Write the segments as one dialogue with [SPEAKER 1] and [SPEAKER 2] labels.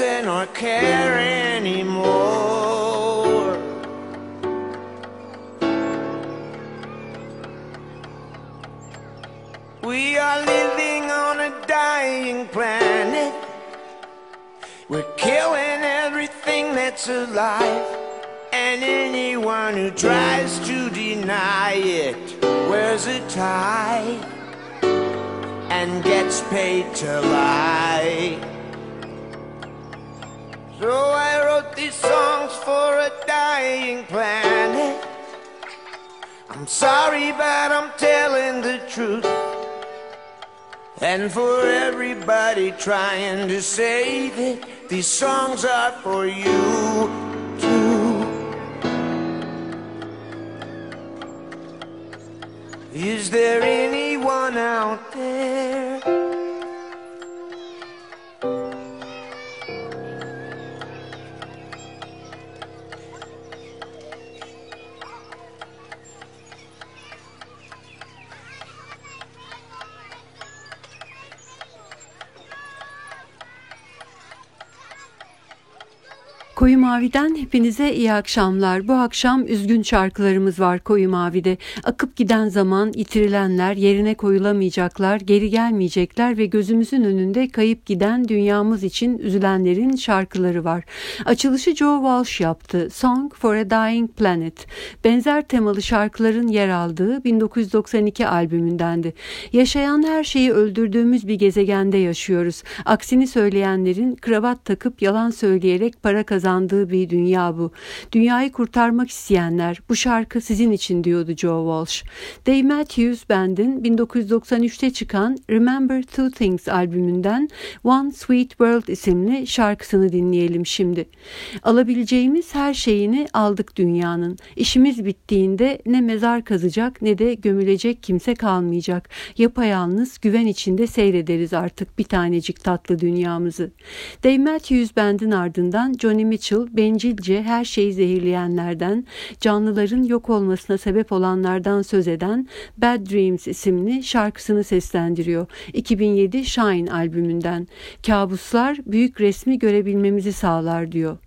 [SPEAKER 1] in our care. And for everybody trying to save it, these songs are for you too. Is there anyone out there?
[SPEAKER 2] Koyu Mavi'den hepinize iyi akşamlar. Bu akşam üzgün şarkılarımız var Koyu Mavi'de. Akıp giden zaman, yitirilenler, yerine koyulamayacaklar, geri gelmeyecekler ve gözümüzün önünde kayıp giden dünyamız için üzülenlerin şarkıları var. Açılışı Joe Walsh yaptı. Song for a Dying Planet. Benzer temalı şarkıların yer aldığı 1992 albümündendi. Yaşayan her şeyi öldürdüğümüz bir gezegende yaşıyoruz. Aksini söyleyenlerin kravat takıp yalan söyleyerek para kazandığı kazandığı bir dünya bu. Dünyayı kurtarmak isteyenler bu şarkı sizin için diyordu Joe Walsh. Dave Matthews Band'in 1993'te çıkan Remember Two Things albümünden One Sweet World isimli şarkısını dinleyelim şimdi. Alabileceğimiz her şeyini aldık dünyanın. İşimiz bittiğinde ne mezar kazacak ne de gömülecek kimse kalmayacak. Yapayalnız güven içinde seyrederiz artık bir tanecik tatlı dünyamızı. Dave Matthews Band'in ardından Johnny Mitchell Mitchell bencilce her şeyi zehirleyenlerden, canlıların yok olmasına sebep olanlardan söz eden Bad Dreams isimli şarkısını seslendiriyor. 2007 Shine albümünden. Kabuslar büyük resmi görebilmemizi sağlar diyor.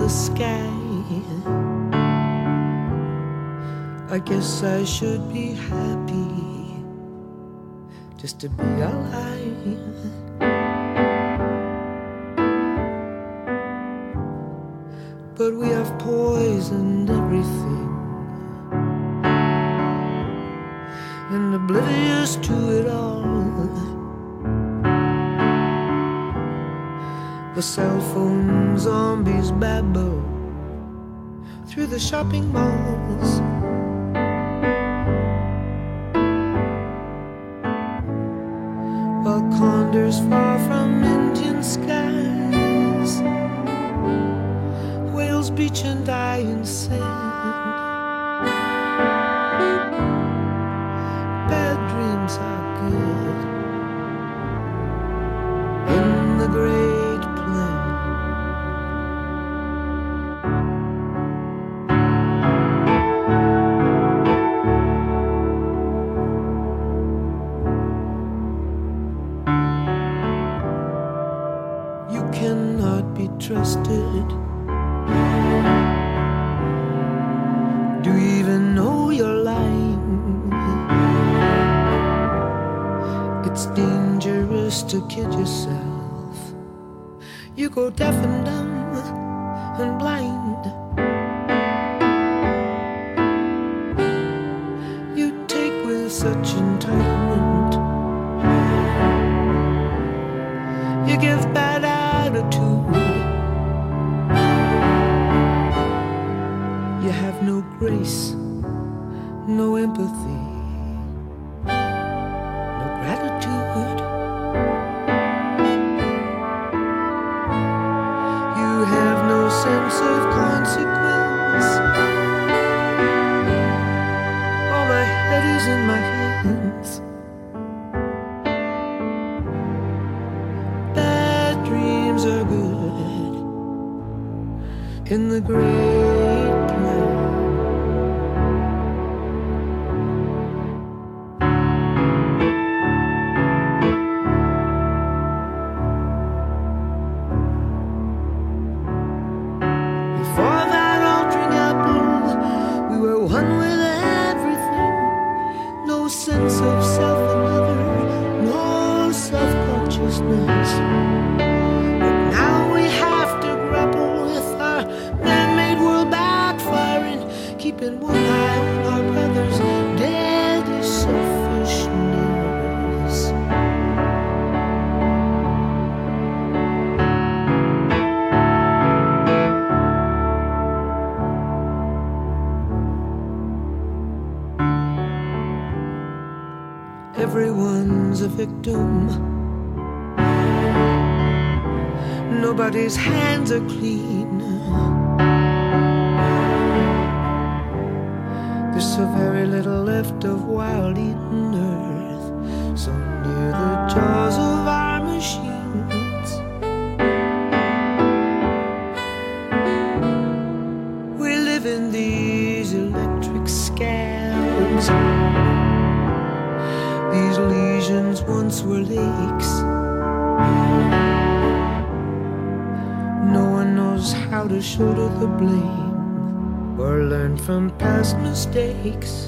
[SPEAKER 3] the sky. I guess I should be happy just to be alive. through the shopping malls. takes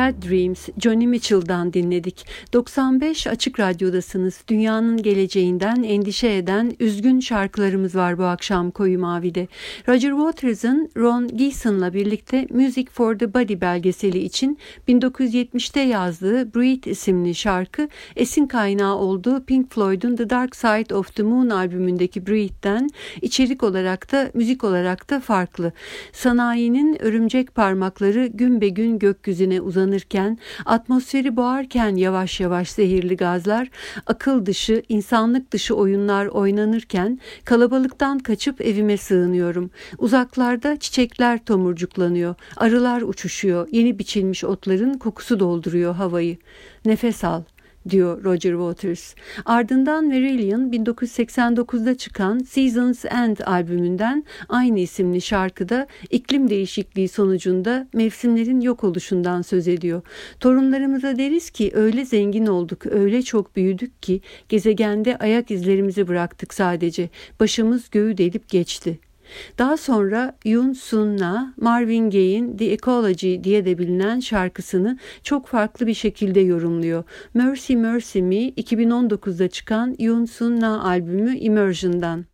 [SPEAKER 3] Bad Dreams,
[SPEAKER 2] Johnny Mitchell'dan dinledik. 95 Açık Radyo'dasınız. Dünyanın geleceğinden endişe eden üzgün şarkılarımız var bu akşam Koyu Mavi'de. Roger Waters'ın Ron Geeson'la birlikte Music for the Body belgeseli için 1970'te yazdığı Breathe isimli şarkı esin kaynağı olduğu Pink Floyd'un The Dark Side of the Moon albümündeki Breathe'den içerik olarak da müzik olarak da farklı. Sanayinin örümcek parmakları gün be gün gökyüzüne uzanıyor uzanırken, atmosferi boğarken yavaş yavaş zehirli gazlar, akıl dışı, insanlık dışı oyunlar oynanırken kalabalıktan kaçıp evime sığınıyorum. Uzaklarda çiçekler tomurcuklanıyor, arılar uçuşuyor, yeni biçilmiş otların kokusu dolduruyor havayı. Nefes al, diyor Roger Waters. Ardından Marillion 1989'da çıkan Seasons End albümünden aynı isimli şarkıda iklim değişikliği sonucunda mevsimlerin yok oluşundan söz ediyor. Torunlarımıza deriz ki öyle zengin olduk, öyle çok büyüdük ki gezegende ayak izlerimizi bıraktık sadece. Başımız göğü delip geçti. Daha sonra Yun Sunna, Marvin Gaye'in The Ecology diye de bilinen şarkısını çok farklı bir şekilde yorumluyor. Mercy Mercy Me 2019'da çıkan Yun Sunna albümü Immersion'dan.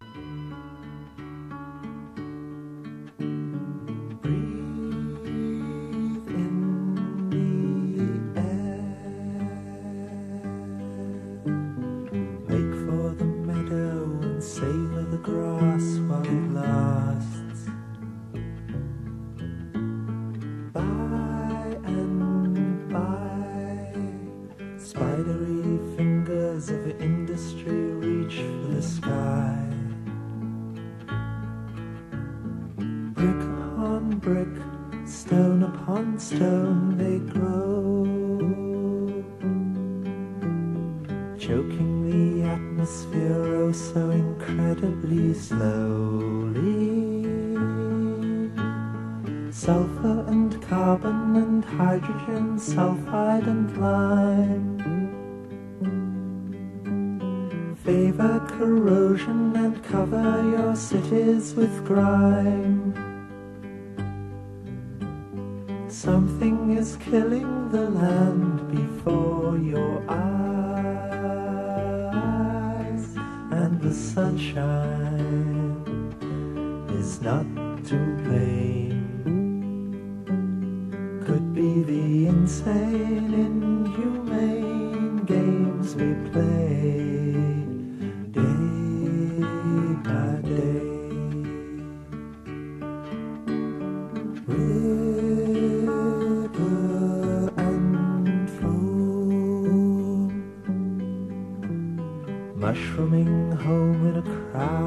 [SPEAKER 4] Mushrooming home in a crowd.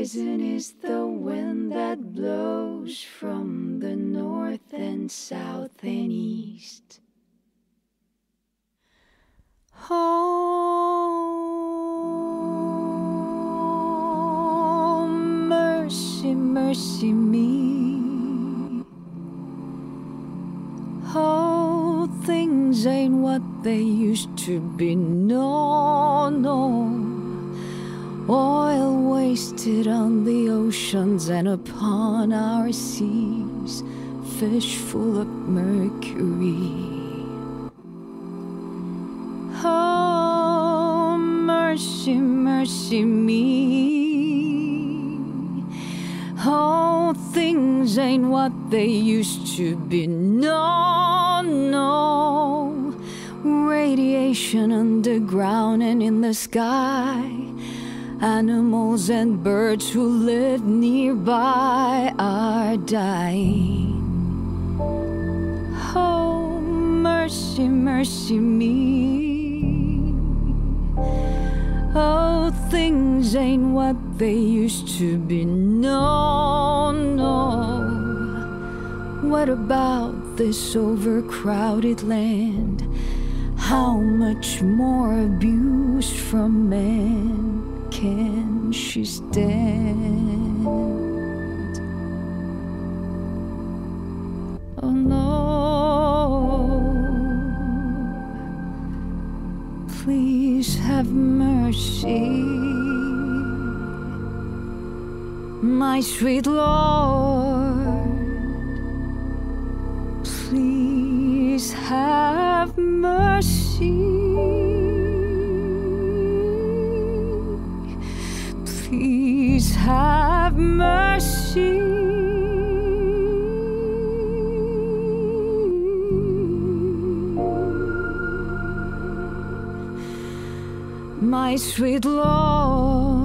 [SPEAKER 5] Poison is the wind that blows from the north and south and east. Oh, mercy, mercy me. Oh, things ain't what they used to be. No, no. Oil wasted on the oceans and upon our seas, fish full of mercury. Oh, mercy, mercy me. Oh, things ain't what they used to be. No, no. Radiation underground and in the sky. Animals and birds who live nearby are dying. Oh, mercy, mercy me. Oh, things ain't what they used to be. No, no. What about this overcrowded land? How much more abuse from men can she stand? Oh no. Please have mercy, my sweet Lord. Please have mercy. Have mercy. My sweet Lord,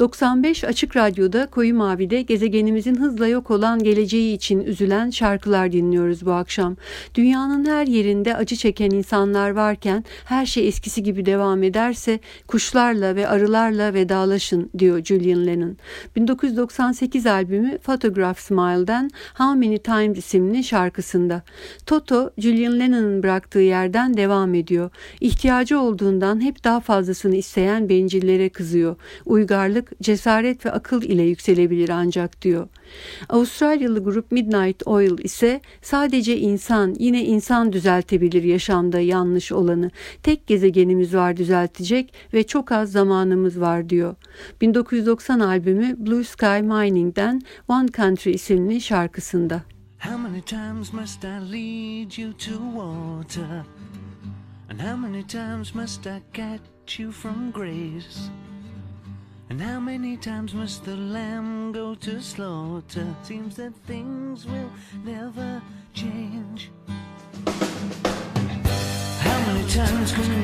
[SPEAKER 2] ...95 Açık Radyo'da Koyu Mavi'de gezegenimizin hızla yok olan geleceği için üzülen şarkılar dinliyoruz bu akşam. Dünyanın her yerinde acı çeken insanlar varken her şey eskisi gibi devam ederse kuşlarla ve arılarla vedalaşın diyor Julian Lennon. 1998 albümü Photograph Smile'den How Many Times isimli şarkısında. Toto, Julian Lennon'ın bıraktığı yerden devam ediyor. İhtiyacı olduğundan hep daha fazlasını isteyen bencillere kızıyor. Uygarlık cesaret ve akıl ile yükselebilir ancak diyor. Avustralyalı grup Midnight Oil ise sadece insan yine insan düzeltebilir yaşamda yanlış olanı. Tek gezegenimiz var düzeltecek ve çok az zamanımız var diyor. 1990 albümü Blue Sky Mining'den One Country isimli şarkısında.
[SPEAKER 4] How many times must I lead you to water? And how many times must I catch you from grace? And how many times must the lamb go to slaughter? Seems that things will never change. How many times can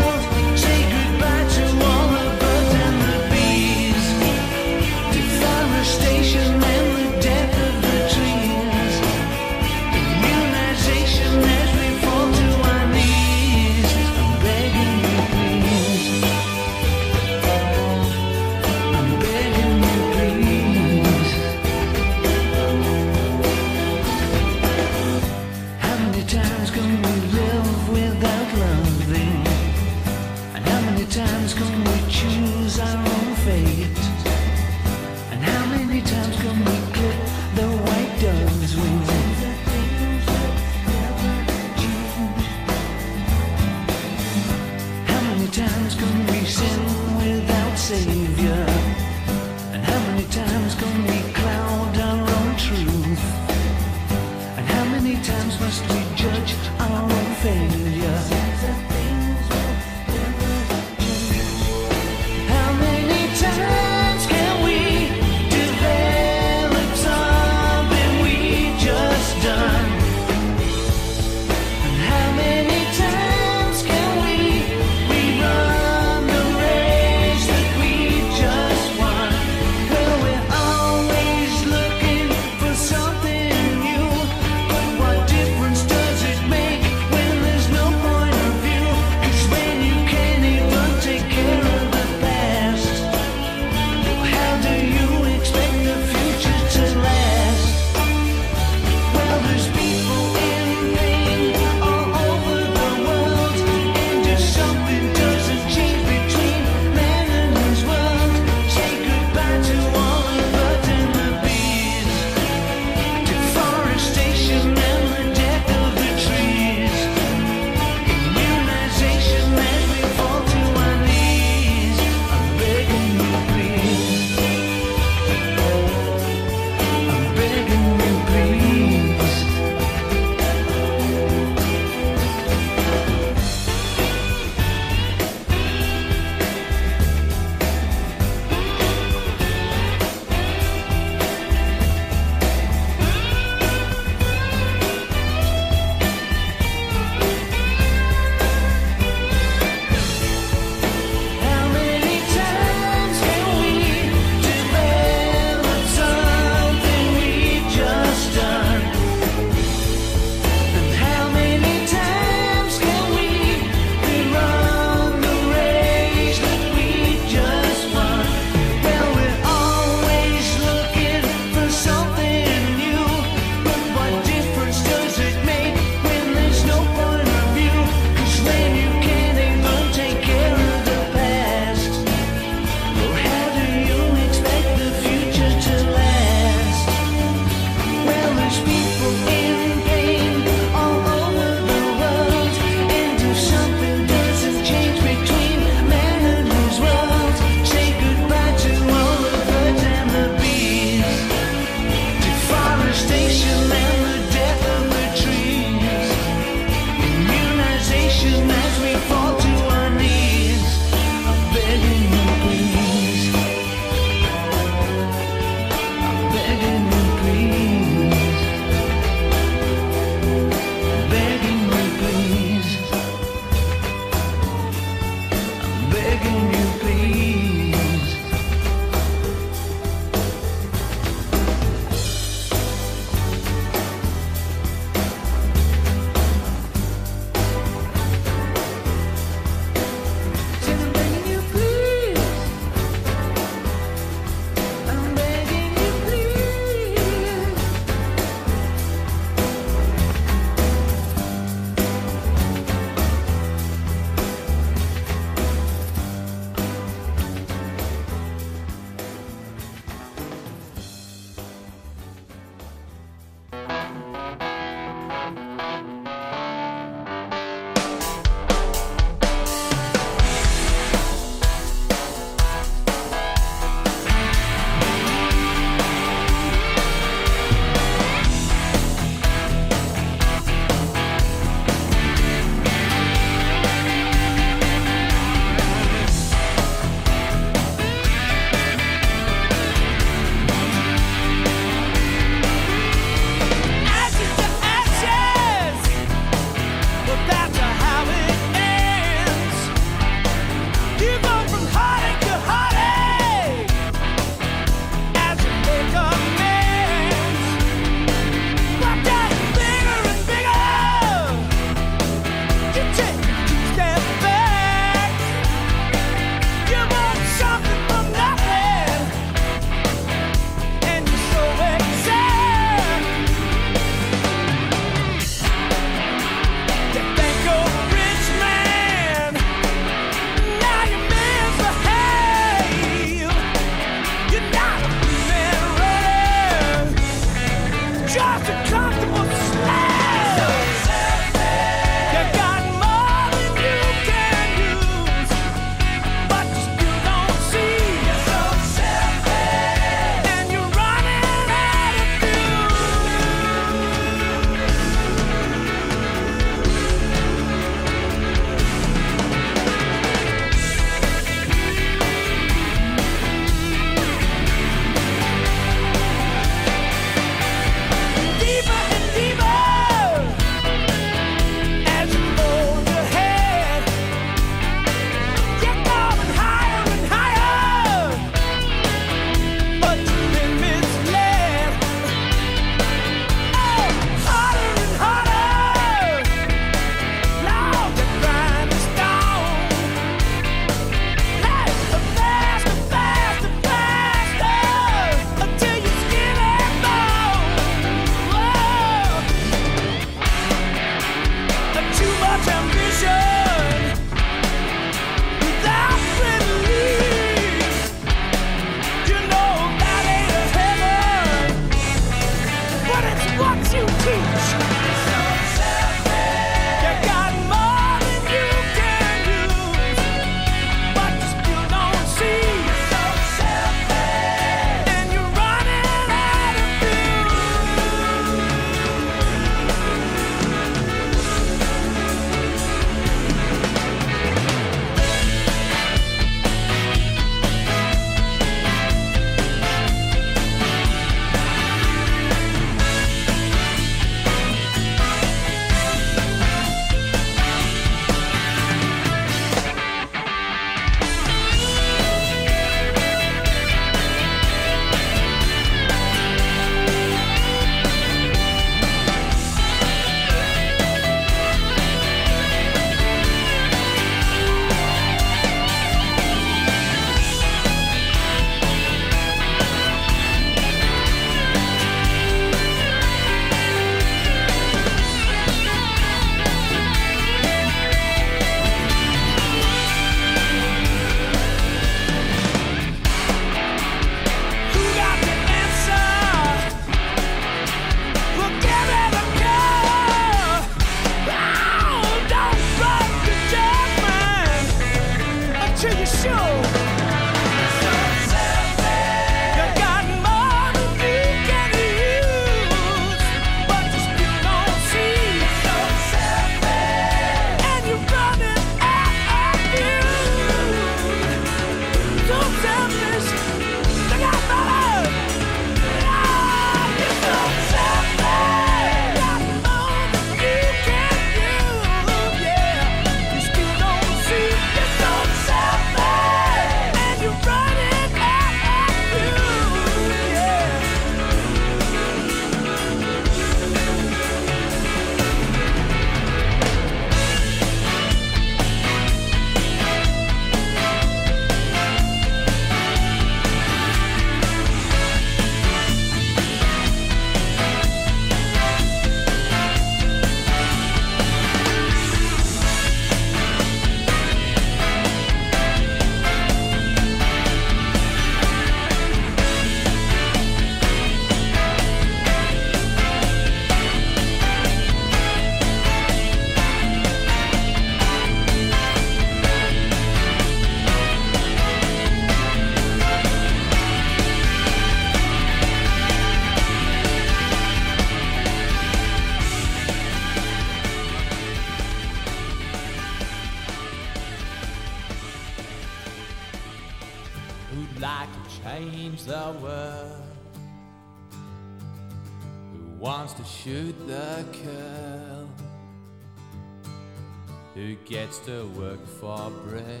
[SPEAKER 6] to work for bread,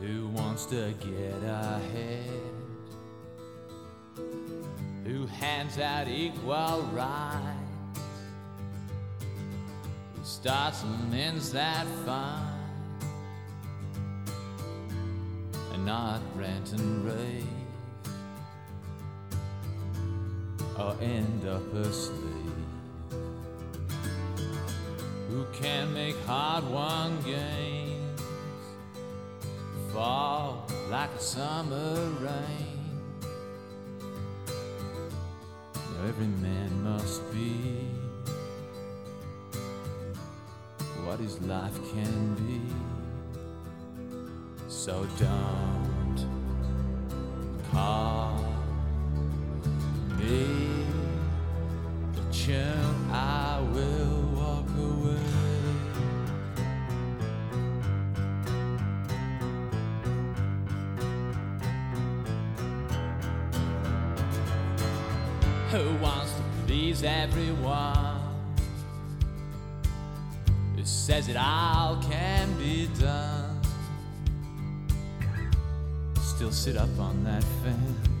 [SPEAKER 6] who wants to get ahead, who hands out equal rights, who starts and ends that fight. And not rant and rave? Or end up a who can make hard-won gains fall like a summer rain. Now every man must be what his life can be. So don't call everyone? Who says it all can be done? Still sit up on that fence.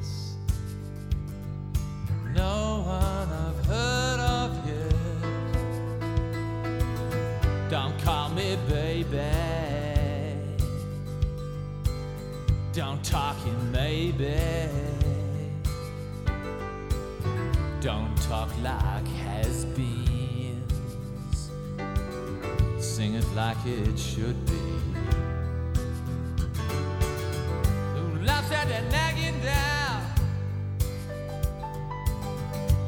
[SPEAKER 6] It should be. Who laughs at the nagging down?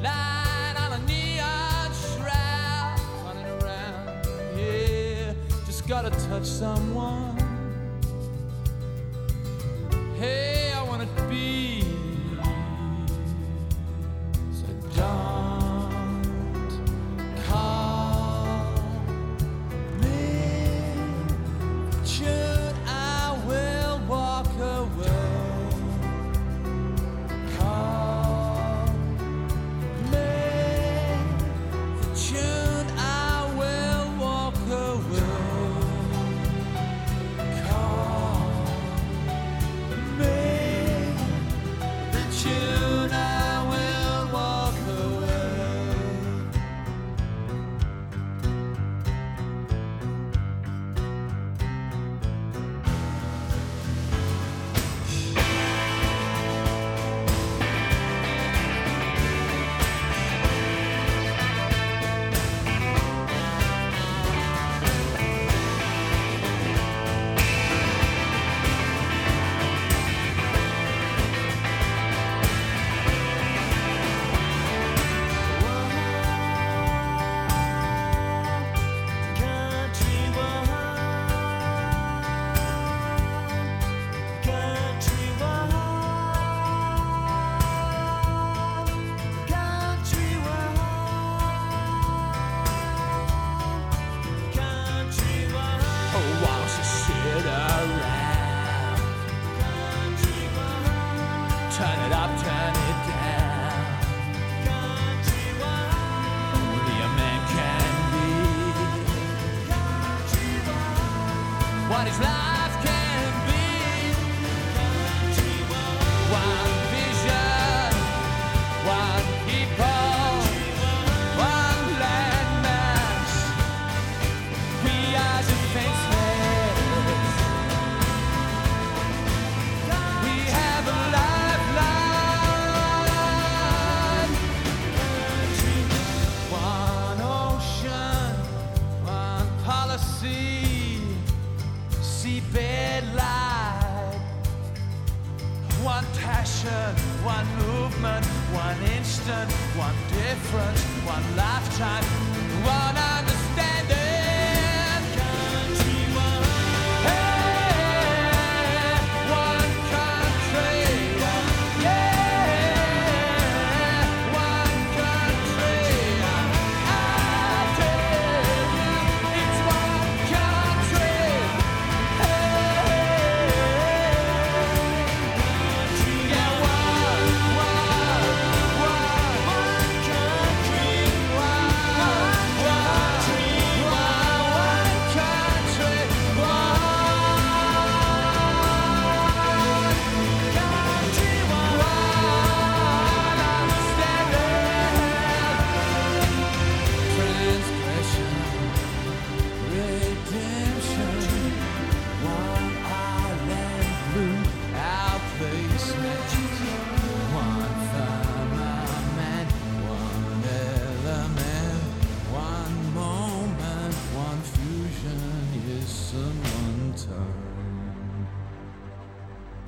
[SPEAKER 6] Lying on a neon shroud, running around. Yeah, just gotta touch someone.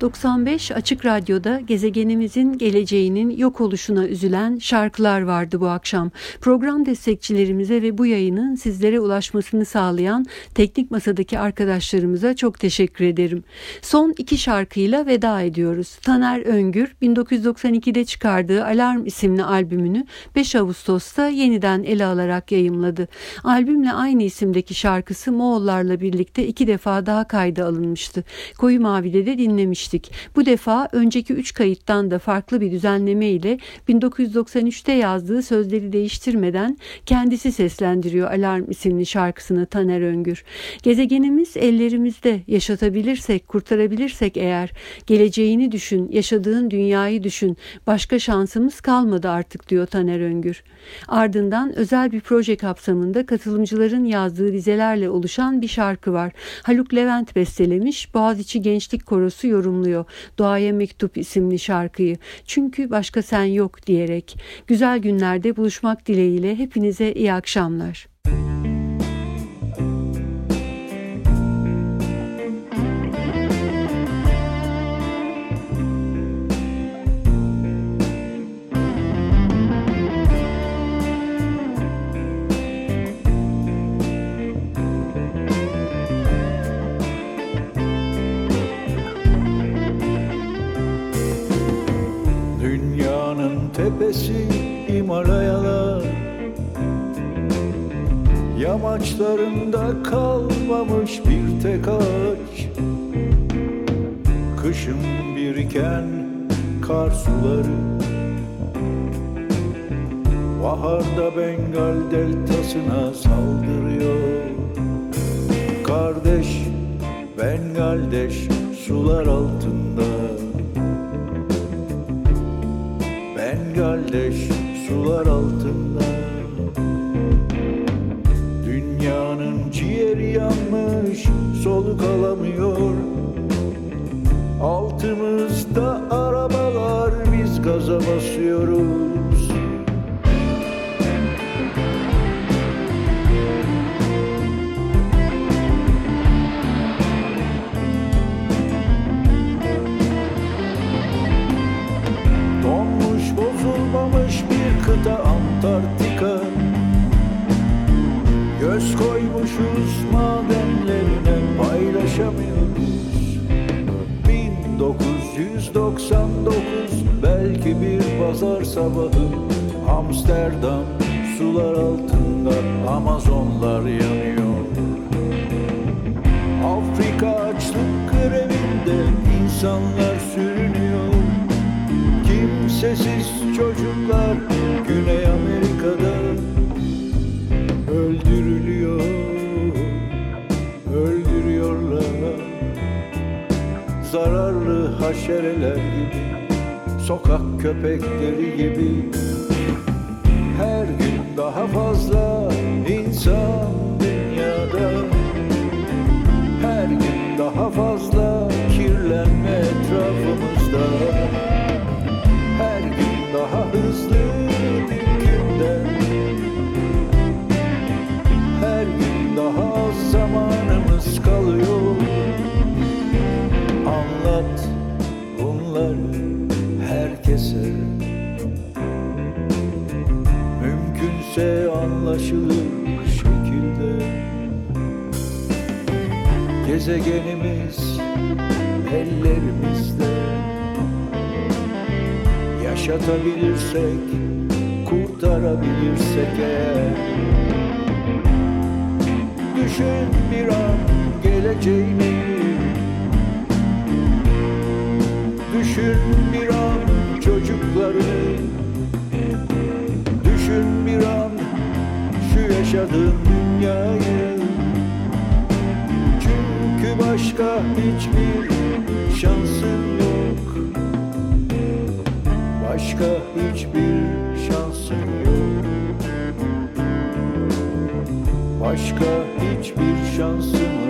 [SPEAKER 6] do
[SPEAKER 2] 95 Açık Radyo'da gezegenimizin geleceğinin yok oluşuna üzülen şarkılar vardı bu akşam. Program destekçilerimize ve bu yayının sizlere ulaşmasını sağlayan teknik masadaki arkadaşlarımıza çok teşekkür ederim. Son iki şarkıyla veda ediyoruz. Taner Öngür 1992'de çıkardığı Alarm isimli albümünü 5 Ağustos'ta yeniden ele alarak yayımladı. Albümle aynı isimdeki şarkısı Moğollarla birlikte iki defa daha kayda alınmıştı. Koyu Mavi'de de dinlemiştik. Bu defa önceki üç kayıttan da farklı bir düzenleme ile 1993'te yazdığı sözleri değiştirmeden kendisi seslendiriyor Alarm isimli şarkısını Taner Öngür. Gezegenimiz ellerimizde yaşatabilirsek, kurtarabilirsek eğer geleceğini düşün, yaşadığın dünyayı düşün. Başka şansımız kalmadı artık diyor Taner Öngür. Ardından özel bir proje kapsamında katılımcıların yazdığı dizelerle oluşan bir şarkı var. Haluk Levent bestelemiş, Boğaziçi Gençlik Korosu yorumluyor. Doğaya Mektup isimli şarkıyı. Çünkü başka sen yok diyerek. Güzel günlerde buluşmak dileğiyle hepinize iyi akşamlar.
[SPEAKER 7] Dünyanın tepesi Himalayalar Yamaçlarında kalmamış bir tek ağaç. Kışın biriken kar suları. Baharda Bengal deltasına saldırıyor. Kardeş Bengaldeş sular altında Bengaldeş sular altında. Dünyanın ciğeri yanmış soluk alamıyor. Altımızda arabalar biz gaza basıyoruz 1999 belki bir pazar sabahı. Amsterdam sular altında Amazonlar yanıyor. Afrika açlık grevinde insanlar sürünüyor. Kimsesiz çocuklar Güney Amerika'da öldürülüyor Zararlı haşereler gibi Sokak köpekleri gibi. Her gün daha fazla Gezegenimiz ellerimizde. Yaşatabilirsek, kurtarabilirsek eğer. Düşün bir an geleceğini Düşün bir an çocuklarını. Düşün bir an şu yaşadığın dünyayı başka hiçbir şansın yok. Başka hiçbir şansın yok. Başka hiçbir şansımız kalmadı